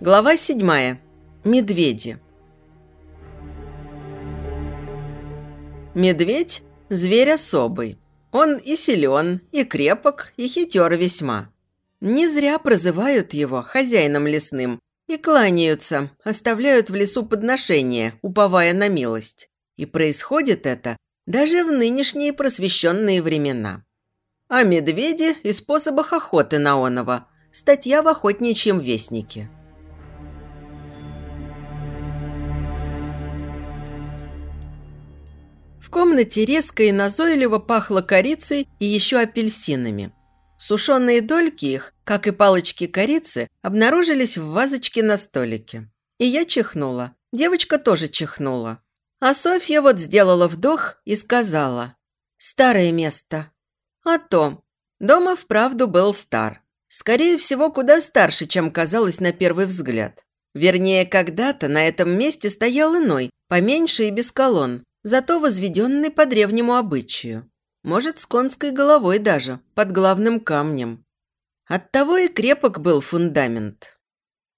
Глава седьмая. Медведи. Медведь – зверь особый. Он и силен, и крепок, и хитер весьма. Не зря прозывают его хозяином лесным и кланяются, оставляют в лесу подношения, уповая на милость. И происходит это даже в нынешние просвещенные времена. О медведе и способах охоты на оного. Статья в охотничьем вестнике. В комнате резко и назойливо пахло корицей и еще апельсинами. Сушеные дольки их, как и палочки корицы, обнаружились в вазочке на столике. И я чихнула. Девочка тоже чихнула. А Софья вот сделала вдох и сказала «Старое место». А то. Дома вправду был стар. Скорее всего, куда старше, чем казалось на первый взгляд. Вернее, когда-то на этом месте стоял иной, поменьше и без колонн, зато возведенный по древнему обычаю. Может, с конской головой даже, под главным камнем. Оттого и крепок был фундамент.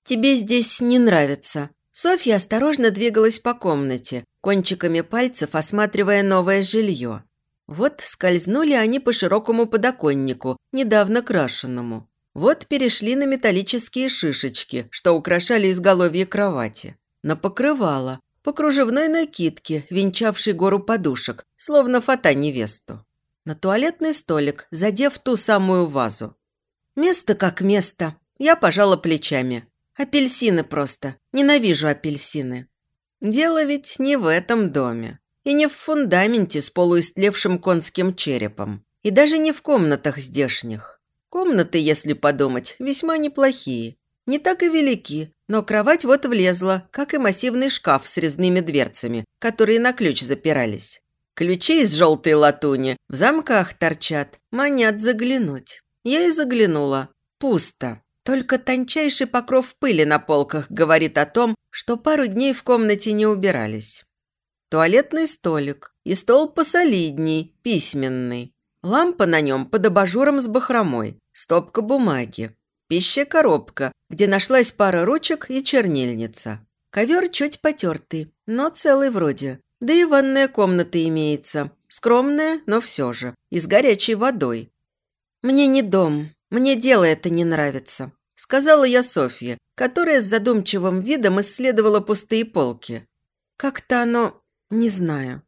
«Тебе здесь не нравится». Софья осторожно двигалась по комнате, кончиками пальцев осматривая новое жилье. Вот скользнули они по широкому подоконнику, недавно крашенному. Вот перешли на металлические шишечки, что украшали изголовье кровати. На покрывало, по кружевной накидке, венчавшей гору подушек, словно фата невесту. На туалетный столик, задев ту самую вазу. Место как место. Я пожала плечами. Апельсины просто. Ненавижу апельсины. Дело ведь не в этом доме. И не в фундаменте с полуистлевшим конским черепом. И даже не в комнатах здешних. Комнаты, если подумать, весьма неплохие. Не так и велики, но кровать вот влезла, как и массивный шкаф с резными дверцами, которые на ключ запирались. Ключи из желтой латуни в замках торчат, манят заглянуть. Я и заглянула. Пусто. Только тончайший покров пыли на полках говорит о том, что пару дней в комнате не убирались. Туалетный столик и стол посолидней, письменный. Лампа на нем под абажуром с бахромой, стопка бумаги, Пища-коробка, где нашлась пара ручек и чернильница. Ковер чуть потертый, но целый вроде. Да и ванная комната имеется. Скромная, но все же. И с горячей водой. «Мне не дом. Мне дело это не нравится», – сказала я Софье, которая с задумчивым видом исследовала пустые полки. «Как-то оно... не знаю».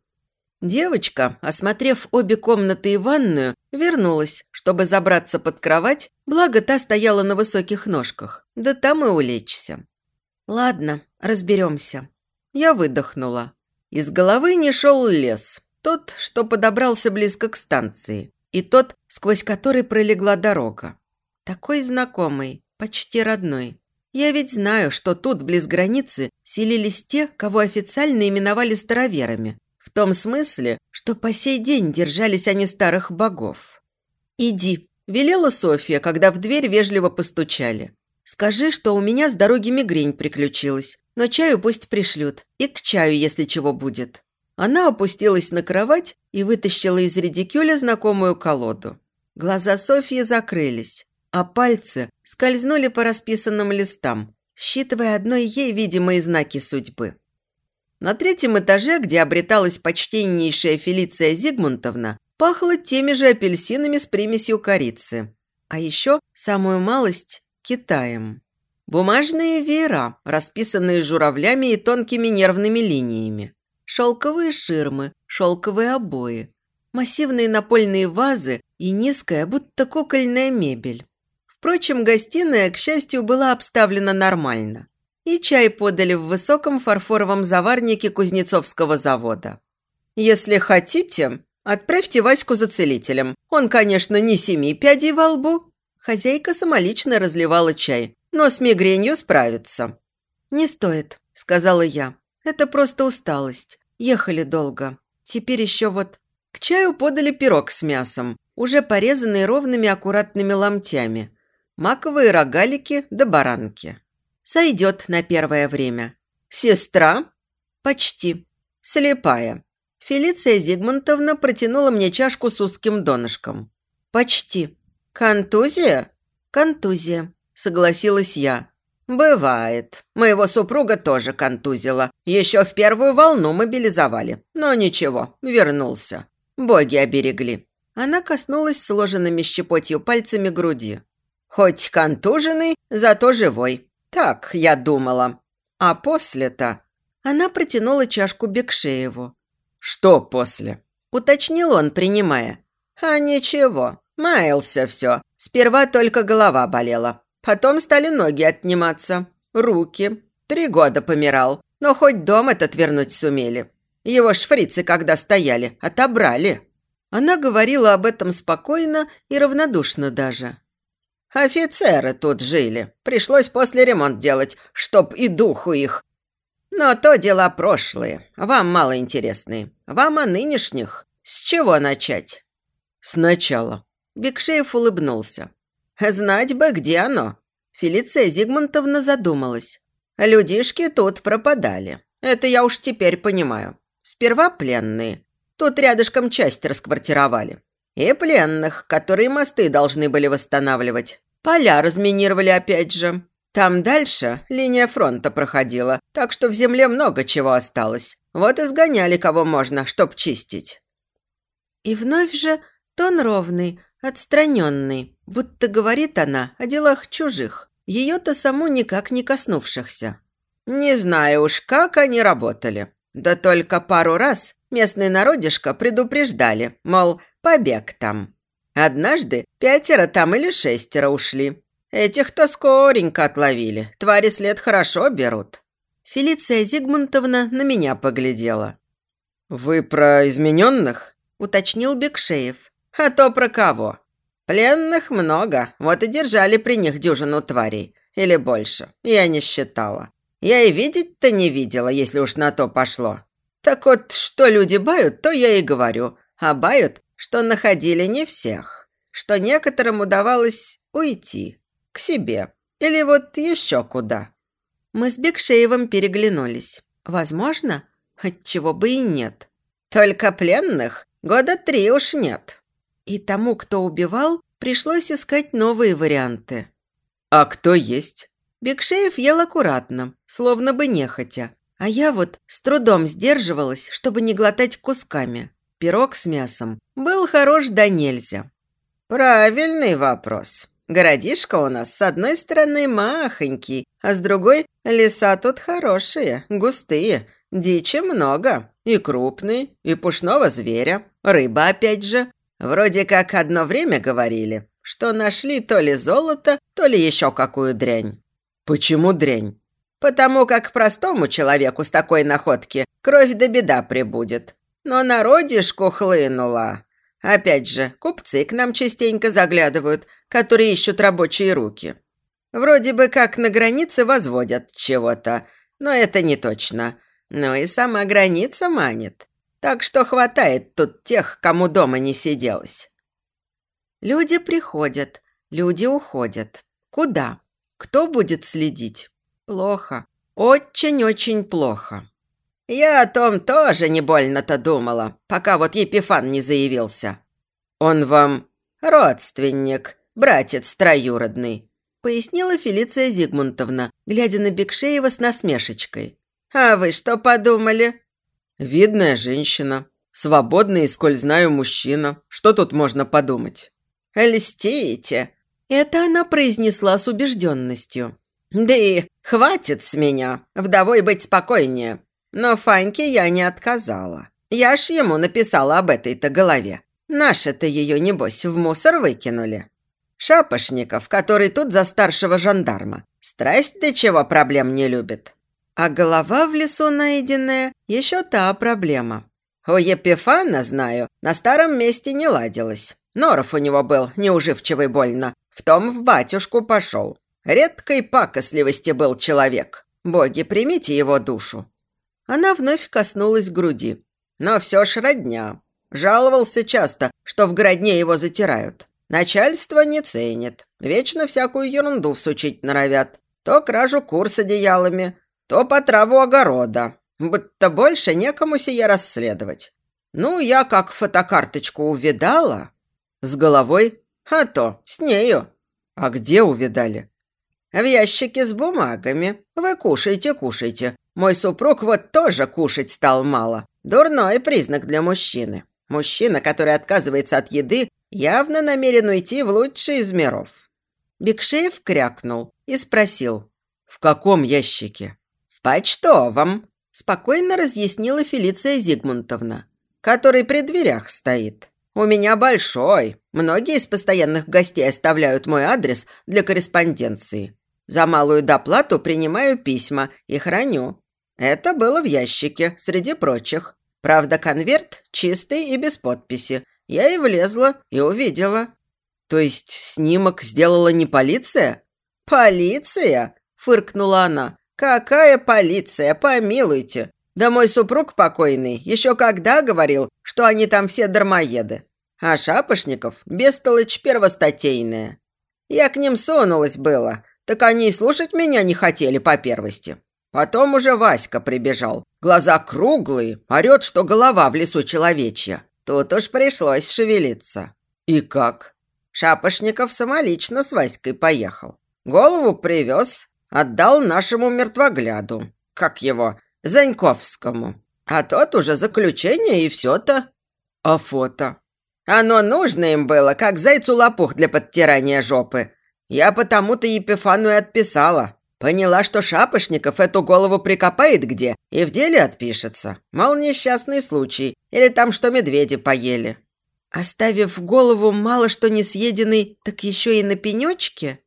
Девочка, осмотрев обе комнаты и ванную, вернулась, чтобы забраться под кровать, благо та стояла на высоких ножках. Да там и улечься. «Ладно, разберемся». Я выдохнула. Из головы не шел лес. Тот, что подобрался близко к станции. И тот, сквозь который пролегла дорога. Такой знакомый, почти родной. Я ведь знаю, что тут, близ границы, селились те, кого официально именовали староверами, в том смысле, что по сей день держались они старых богов. «Иди», – велела Софья, когда в дверь вежливо постучали. «Скажи, что у меня с дороги мигрень приключилась, но чаю пусть пришлют, и к чаю, если чего будет». Она опустилась на кровать и вытащила из редикюля знакомую колоду. Глаза Софьи закрылись, а пальцы скользнули по расписанным листам, считывая одной ей видимые знаки судьбы. На третьем этаже, где обреталась почтеннейшая Фелиция Зигмунтовна, пахло теми же апельсинами с примесью корицы. А еще, самую малость, Китаем. Бумажные веера, расписанные журавлями и тонкими нервными линиями. Шелковые ширмы, шелковые обои. Массивные напольные вазы и низкая, будто кукольная мебель. Впрочем, гостиная, к счастью, была обставлена нормально и чай подали в высоком фарфоровом заварнике Кузнецовского завода. «Если хотите, отправьте Ваську за целителем. Он, конечно, не семи пядей во лбу». Хозяйка самолично разливала чай, но с мигренью справится. «Не стоит», – сказала я. «Это просто усталость. Ехали долго. Теперь еще вот...» К чаю подали пирог с мясом, уже порезанный ровными аккуратными ломтями. Маковые рогалики да баранки. Сойдет на первое время. Сестра? Почти. Слепая. Фелиция Зигмунтовна протянула мне чашку с узким донышком. Почти. Контузия? Контузия, согласилась я. «Бывает. Моего супруга тоже контузило. Еще в первую волну мобилизовали. Но ничего, вернулся. Боги оберегли». Она коснулась сложенными щепотью пальцами груди. «Хоть контуженный, зато живой. Так, я думала. А после-то...» Она протянула чашку Бекшееву. «Что после?» – уточнил он, принимая. «А ничего, маялся все. Сперва только голова болела. Потом стали ноги отниматься, руки. Три года помирал, но хоть дом этот вернуть сумели. Его шфрицы, когда стояли, отобрали». Она говорила об этом спокойно и равнодушно даже. «Офицеры тут жили. Пришлось после ремонт делать, чтоб и духу их. Но то дела прошлые, вам мало интересные. Вам о нынешних. С чего начать?» «Сначала». Бекшеев улыбнулся. «Знать бы, где оно». Фелиция Зигмунтовна задумалась. «Людишки тут пропадали. Это я уж теперь понимаю. Сперва пленные. Тут рядышком часть расквартировали. И пленных, которые мосты должны были восстанавливать. Поля разминировали опять же. Там дальше линия фронта проходила, так что в земле много чего осталось. Вот и сгоняли кого можно, чтоб чистить». И вновь же тон ровный, отстраненный, будто говорит она о делах чужих, ее-то саму никак не коснувшихся. Не знаю уж, как они работали. Да только пару раз местный народишко предупреждали, мол, побег там. Однажды пятеро там или шестеро ушли. Этих-то скоренько отловили, твари след хорошо берут. Фелиция Зигмунтовна на меня поглядела. «Вы про измененных?» – уточнил Бекшеев. А то про кого? Пленных много, вот и держали при них дюжину тварей. Или больше, я не считала. Я и видеть-то не видела, если уж на то пошло. Так вот, что люди бают, то я и говорю. А бают, что находили не всех. Что некоторым удавалось уйти. К себе. Или вот еще куда. Мы с Бекшеевым переглянулись. Возможно, отчего бы и нет. Только пленных года три уж нет. И тому, кто убивал, пришлось искать новые варианты. «А кто есть?» Бекшеев ел аккуратно, словно бы нехотя. А я вот с трудом сдерживалась, чтобы не глотать кусками. Пирог с мясом был хорош да нельзя. «Правильный вопрос. Городишко у нас с одной стороны махонький, а с другой леса тут хорошие, густые, дичи много, и крупные, и пушного зверя, рыба опять же, Вроде как одно время говорили, что нашли то ли золото, то ли еще какую дрянь. Почему дрянь? Потому как простому человеку с такой находки кровь да беда прибудет. Но народишку хлынула. Опять же, купцы к нам частенько заглядывают, которые ищут рабочие руки. Вроде бы как на границе возводят чего-то, но это не точно. Ну и сама граница манит. Так что хватает тут тех, кому дома не сиделось. Люди приходят, люди уходят. Куда? Кто будет следить? Плохо. Очень-очень плохо. Я о том тоже не больно-то думала, пока вот Епифан не заявился. Он вам родственник, братец троюродный, пояснила Фелиция Зигмунтовна, глядя на Бекшеева с насмешечкой. А вы что подумали? Видная женщина, свободный и, сколь знаю, мужчина. Что тут можно подумать? Льстите. Это она произнесла с убежденностью. Да и хватит с меня, вдовой быть спокойнее. Но Фаньке я не отказала. Я ж ему написала об этой-то голове. Наши-то ее, небось, в мусор выкинули. Шапошников, который тут за старшего жандарма. Страсть до чего проблем не любит. А голова в лесу найденная – еще та проблема. У Епифана, знаю, на старом месте не ладилось. Норов у него был неуживчивый больно. В том в батюшку пошел. Редкой пакостливости был человек. Боги, примите его душу. Она вновь коснулась груди. Но все ж родня. Жаловался часто, что в городне его затирают. Начальство не ценит. Вечно всякую ерунду всучить норовят. То кражу кур с одеялами, то по траву огорода, будто больше некому сие расследовать. Ну, я как фотокарточку увидала. С головой? А то, с нею. А где увидали? В ящике с бумагами. Вы кушайте, кушайте. Мой супруг вот тоже кушать стал мало. Дурной признак для мужчины. Мужчина, который отказывается от еды, явно намерен уйти в лучший из миров». Бекшеев крякнул и спросил. «В каком ящике?» «В почтовом», – спокойно разъяснила Фелиция Зигмунтовна, «который при дверях стоит. У меня большой. Многие из постоянных гостей оставляют мой адрес для корреспонденции. За малую доплату принимаю письма и храню. Это было в ящике, среди прочих. Правда, конверт чистый и без подписи. Я и влезла, и увидела. То есть снимок сделала не полиция? Полиция? Фыркнула она. Какая полиция, помилуйте. Да мой супруг покойный еще когда говорил, что они там все дармоеды. А Шапошников – бестолочь первостатейная. Я к ним сунулась было, так они и слушать меня не хотели по первости. Потом уже Васька прибежал. Глаза круглые, орет, что голова в лесу человечья. Тут уж пришлось шевелиться. И как? Шапошников самолично с Васькой поехал. Голову привез, отдал нашему мертвогляду. Как его? Заньковскому. А тот уже заключение и все-то. А фото? Оно нужно им было, как зайцу лопух для подтирания жопы. Я потому-то Епифану и отписала. Поняла, что Шапошников эту голову прикопает где и в деле отпишется. Мол, несчастный случай. Или там что медведи поели. Оставив голову мало что не съеденный, так еще и на пенечке?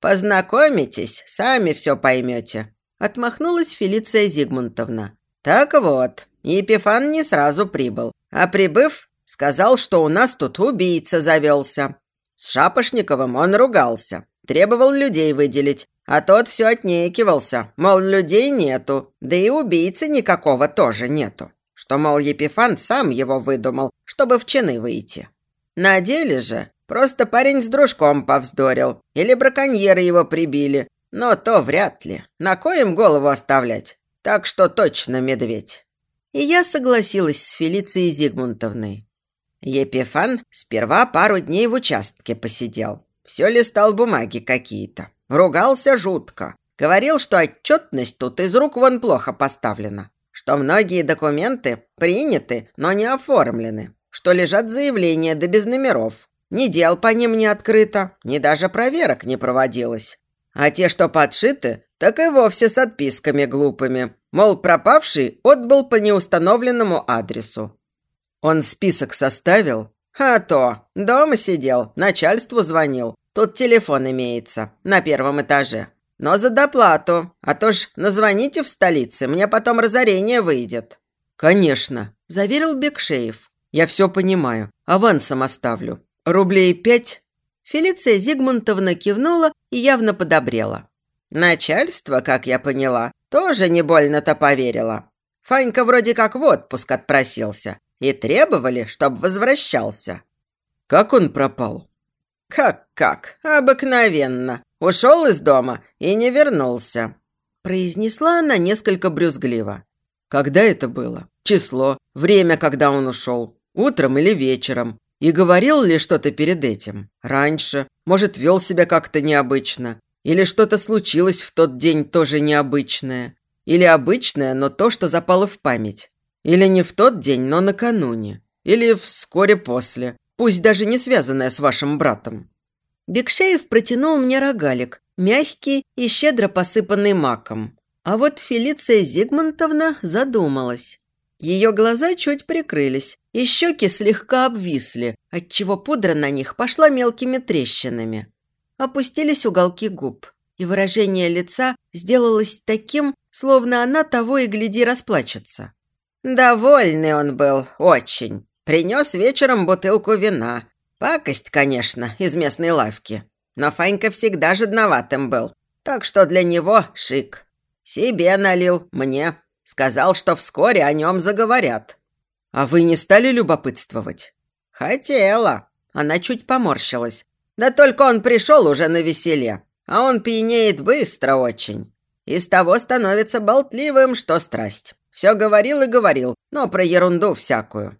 Познакомитесь, сами все поймете. Отмахнулась Фелиция Зигмунтовна. Так вот, Епифан не сразу прибыл. А прибыв, сказал, что у нас тут убийца завелся. С Шапошниковым он ругался. Требовал людей выделить, а тот все отнекивался, мол, людей нету, да и убийцы никакого тоже нету. Что, мол, Епифан сам его выдумал, чтобы в чины выйти. На деле же просто парень с дружком повздорил, или браконьеры его прибили, но то вряд ли. На коем голову оставлять? Так что точно медведь. И я согласилась с Фелицией Зигмунтовной. Епифан сперва пару дней в участке посидел. Все листал бумаги какие-то. Ругался жутко. Говорил, что отчетность тут из рук вон плохо поставлена. Что многие документы приняты, но не оформлены. Что лежат заявления да без номеров. Ни дел по ним не открыто, ни даже проверок не проводилось. А те, что подшиты, так и вовсе с отписками глупыми. Мол, пропавший отбыл по неустановленному адресу. Он список составил? А то. Дома сидел, начальству звонил. Тут телефон имеется, на первом этаже. Но за доплату, а то ж назвоните в столице, мне потом разорение выйдет». «Конечно», – заверил Бекшеев. «Я все понимаю. Авансом оставлю. Рублей пять?» Фелиция Зигмунтовна кивнула и явно подобрела. Начальство, как я поняла, тоже не больно-то поверило. Фанька вроде как в отпуск отпросился и требовали, чтобы возвращался. Как он пропал? Как-как? Обыкновенно. Ушел из дома и не вернулся. Произнесла она несколько брюзгливо. Когда это было? Число, время, когда он ушел. Утром или вечером. И говорил ли что-то перед этим? Раньше? Может, вел себя как-то необычно? Или что-то случилось в тот день тоже необычное? Или обычное, но то, что запало в память? Или не в тот день, но накануне. Или вскоре после. Пусть даже не связанная с вашим братом. Бекшеев протянул мне рогалик, мягкий и щедро посыпанный маком. А вот Фелиция Зигмунтовна задумалась. Ее глаза чуть прикрылись, и щеки слегка обвисли, отчего пудра на них пошла мелкими трещинами. Опустились уголки губ, и выражение лица сделалось таким, словно она того и гляди расплачется. Довольный он был, очень. Принес вечером бутылку вина. Пакость, конечно, из местной лавки. Но Фанька всегда жадноватым был. Так что для него шик. Себе налил, мне. Сказал, что вскоре о нем заговорят. А вы не стали любопытствовать? Хотела. Она чуть поморщилась. Да только он пришел уже на веселе. А он пьянеет быстро очень. Из того становится болтливым, что страсть. Все говорил и говорил, но про ерунду всякую.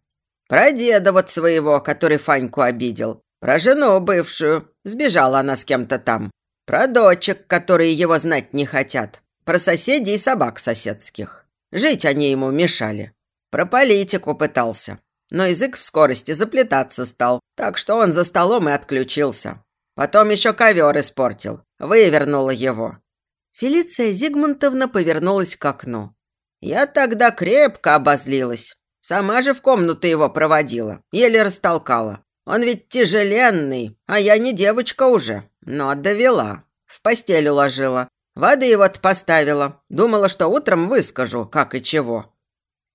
Про деда вот своего, который Фаньку обидел. Про жену бывшую. Сбежала она с кем-то там. Про дочек, которые его знать не хотят. Про соседей и собак соседских. Жить они ему мешали. Про политику пытался. Но язык в скорости заплетаться стал, так что он за столом и отключился. Потом еще ковер испортил. Вывернула его. Фелиция Зигмунтовна повернулась к окну. Я тогда крепко обозлилась. Сама же в комнату его проводила, еле растолкала. Он ведь тяжеленный, а я не девочка уже, но довела. В постель уложила. Воды вот поставила. Думала, что утром выскажу, как и чего.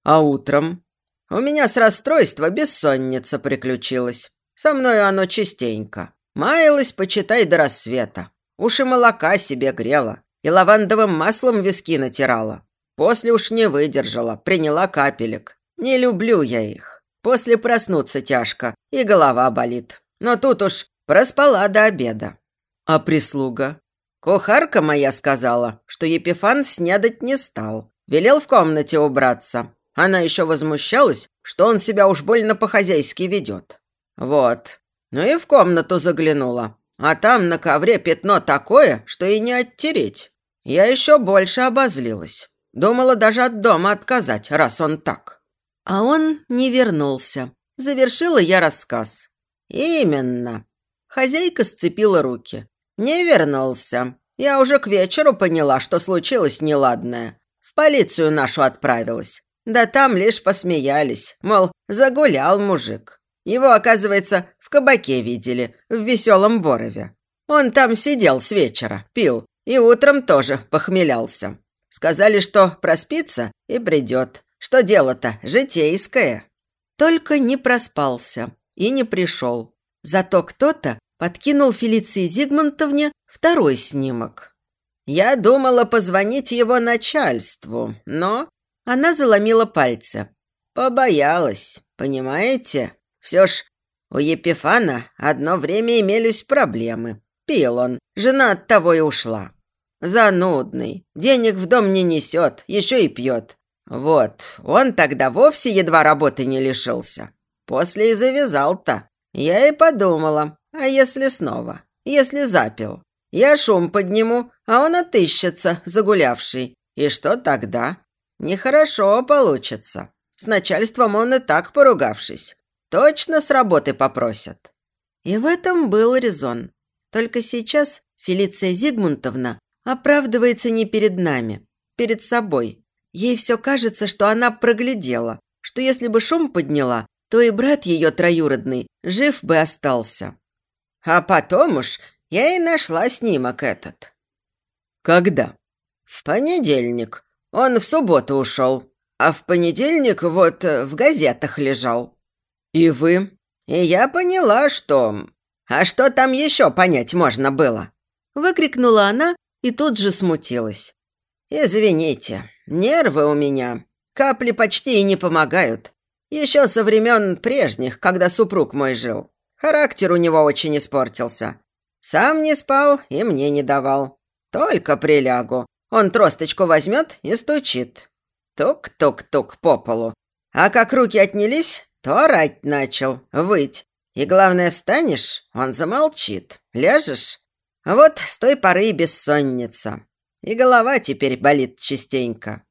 А утром? У меня с расстройства бессонница приключилась. Со мной оно частенько. Маялась, почитай, до рассвета. Уши молока себе грела и лавандовым маслом виски натирала. После уж не выдержала, приняла капелек. Не люблю я их. После проснуться тяжко, и голова болит. Но тут уж проспала до обеда. А прислуга? Кухарка моя сказала, что Епифан снядать не стал. Велел в комнате убраться. Она еще возмущалась, что он себя уж больно по-хозяйски ведет. Вот. Ну и в комнату заглянула. А там на ковре пятно такое, что и не оттереть. Я еще больше обозлилась. Думала даже от дома отказать, раз он так. А он не вернулся. Завершила я рассказ. Именно. Хозяйка сцепила руки. Не вернулся. Я уже к вечеру поняла, что случилось неладное. В полицию нашу отправилась. Да там лишь посмеялись, мол, загулял мужик. Его, оказывается, в кабаке видели, в веселом Борове. Он там сидел с вечера, пил, и утром тоже похмелялся. Сказали, что проспится и придет. Что дело-то житейское. Только не проспался и не пришел. Зато кто-то подкинул Фелиции Зигмунтовне второй снимок. Я думала позвонить его начальству, но она заломила пальцы. Побоялась, понимаете? Все ж у Епифана одно время имелись проблемы. Пил он, жена от того и ушла. Занудный, денег в дом не несет, еще и пьет. Вот, он тогда вовсе едва работы не лишился. После и завязал-то. Я и подумала, а если снова? Если запил? Я шум подниму, а он отыщется, загулявший. И что тогда? Нехорошо получится. С начальством он и так поругавшись. Точно с работы попросят. И в этом был резон. Только сейчас Фелиция Зигмунтовна оправдывается не перед нами, перед собой. Ей все кажется, что она проглядела, что если бы шум подняла, то и брат ее троюродный жив бы остался. А потом уж я и нашла снимок этот. Когда? В понедельник. Он в субботу ушел, а в понедельник вот э, в газетах лежал. И вы? И я поняла, что... А что там еще понять можно было? Выкрикнула она и тут же смутилась. «Извините, нервы у меня. Капли почти и не помогают. Еще со времен прежних, когда супруг мой жил. Характер у него очень испортился. Сам не спал и мне не давал. Только прилягу. Он тросточку возьмет и стучит. Тук-тук-тук по полу. А как руки отнялись, то орать начал, выть. И главное, встанешь, он замолчит. Ляжешь? Вот с той поры и бессонница. И голова теперь болит частенько.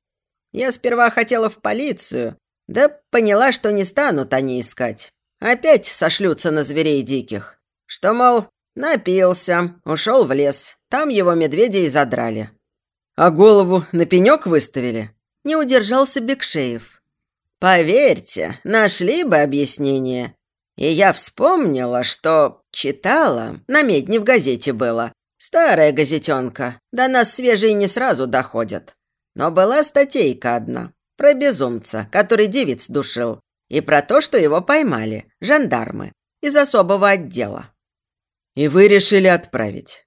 Я сперва хотела в полицию, да поняла, что не станут они искать. Опять сошлются на зверей диких. Что, мол, напился, ушел в лес. Там его медведя и задрали. А голову на пенек выставили? Не удержался Бекшеев. Поверьте, нашли бы объяснение. И я вспомнила, что читала, на медне в газете было. Старая газетенка, до нас свежие не сразу доходят. Но была статейка одна, про безумца, который девиц душил, и про то, что его поймали, жандармы, из особого отдела. И вы решили отправить.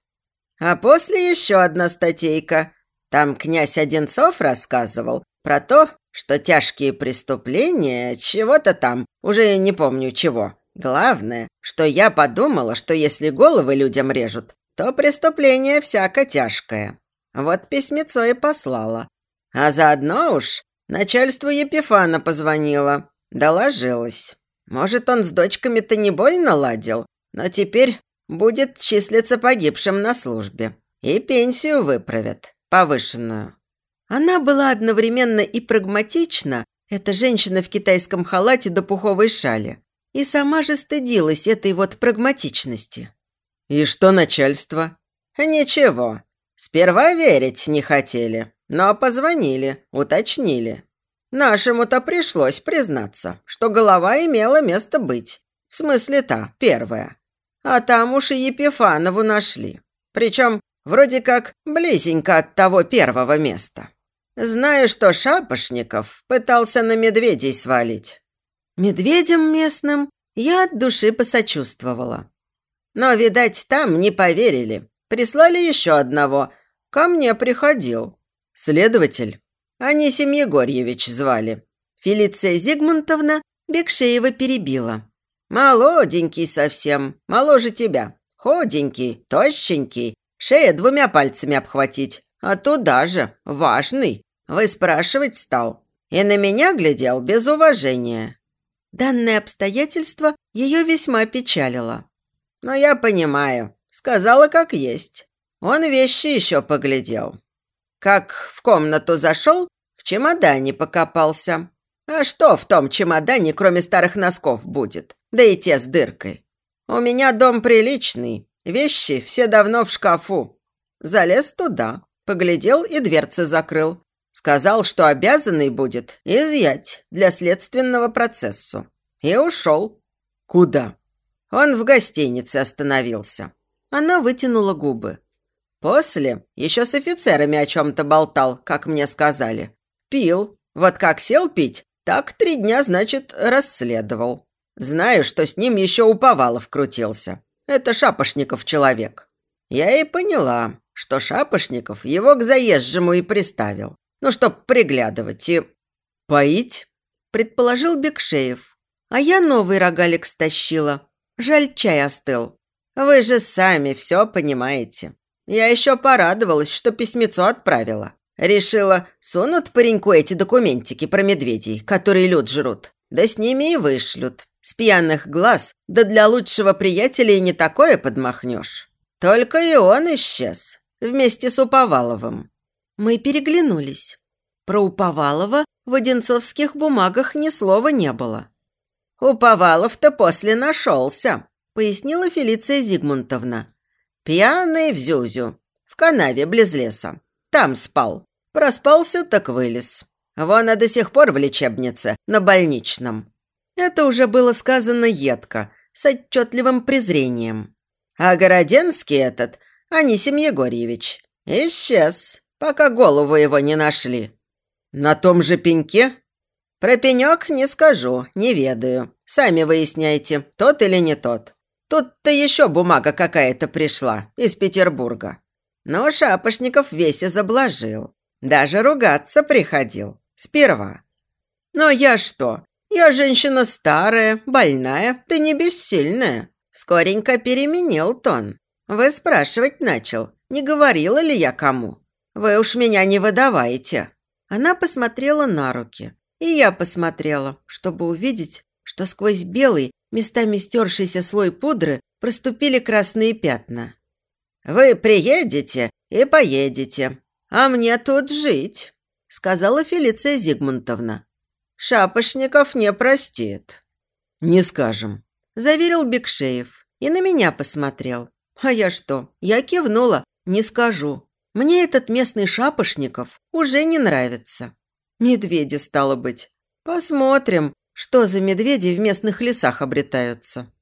А после еще одна статейка, там князь Одинцов рассказывал про то, что тяжкие преступления, чего-то там, уже не помню чего. Главное, что я подумала, что если головы людям режут, то преступление всяко тяжкое. Вот письмецо и послала. А заодно уж начальству Епифана позвонила, доложилась. Может, он с дочками-то не больно ладил, но теперь будет числиться погибшим на службе. И пенсию выправят, повышенную. Она была одновременно и прагматична, эта женщина в китайском халате до пуховой шали, и сама же стыдилась этой вот прагматичности. «И что начальство?» «Ничего. Сперва верить не хотели, но позвонили, уточнили. Нашему-то пришлось признаться, что голова имела место быть. В смысле та, первая. А там уж и Епифанову нашли. Причем вроде как близенько от того первого места. Знаю, что Шапошников пытался на медведей свалить. Медведям местным я от души посочувствовала. Но, видать, там не поверили. Прислали еще одного. Ко мне приходил. Следователь? Анисим Егорьевич звали. Фелиция Зигмунтовна Бекшеева перебила. Молоденький совсем, моложе тебя. Худенький, тощенький, шея двумя пальцами обхватить. А туда же, важный. Вы спрашивать стал. И на меня глядел без уважения. Данное обстоятельство ее весьма печалило. Но я понимаю. Сказала, как есть. Он вещи еще поглядел. Как в комнату зашел, в чемодане покопался. А что в том чемодане, кроме старых носков, будет? Да и те с дыркой. У меня дом приличный, вещи все давно в шкафу. Залез туда, поглядел и дверцы закрыл. Сказал, что обязанный будет изъять для следственного процесса. И ушел. Куда? Он в гостинице остановился. Она вытянула губы. После еще с офицерами о чем-то болтал, как мне сказали. Пил. Вот как сел пить, так три дня, значит, расследовал. Знаю, что с ним еще у Повалов крутился. Это Шапошников человек. Я и поняла, что Шапошников его к заезжему и приставил. Ну, чтоб приглядывать и... «Поить?» – предположил Бекшеев. А я новый рогалик стащила. Жаль, чай остыл. Вы же сами все понимаете. Я еще порадовалась, что письмецо отправила. Решила, сунут пареньку эти документики про медведей, которые люд жрут. Да с ними и вышлют. С пьяных глаз, да для лучшего приятеля и не такое подмахнешь. Только и он исчез, вместе с Уповаловым. Мы переглянулись. Про Уповалова в одинцовских бумагах ни слова не было. «Уповалов-то после нашелся», – пояснила Фелиция Зигмунтовна. «Пьяный в Зюзю, в канаве близ леса. Там спал. Проспался, так вылез. Вон, а до сих пор в лечебнице, на больничном». Это уже было сказано едко, с отчетливым презрением. А Городенский этот, Анисим Егорьевич, исчез, пока голову его не нашли. На том же пеньке? Про пенек не скажу, не ведаю. Сами выясняйте, тот или не тот. Тут-то еще бумага какая-то пришла из Петербурга. Но Шапошников весь и заблажил. Даже ругаться приходил. Сперва. Но я что? Я женщина старая, больная, да не бессильная. Скоренько переменил тон. Вы спрашивать начал, не говорила ли я кому. Вы уж меня не выдавайте. Она посмотрела на руки. И я посмотрела, чтобы увидеть, что сквозь белый, местами стершийся слой пудры проступили красные пятна. «Вы приедете и поедете, а мне тут жить», сказала Фелиция Зигмунтовна. «Шапошников не простит». «Не скажем», заверил Бекшеев и на меня посмотрел. А я что? Я кивнула, не скажу. Мне этот местный Шапошников уже не нравится. Медведи, стало быть. Посмотрим, что за медведи в местных лесах обретаются.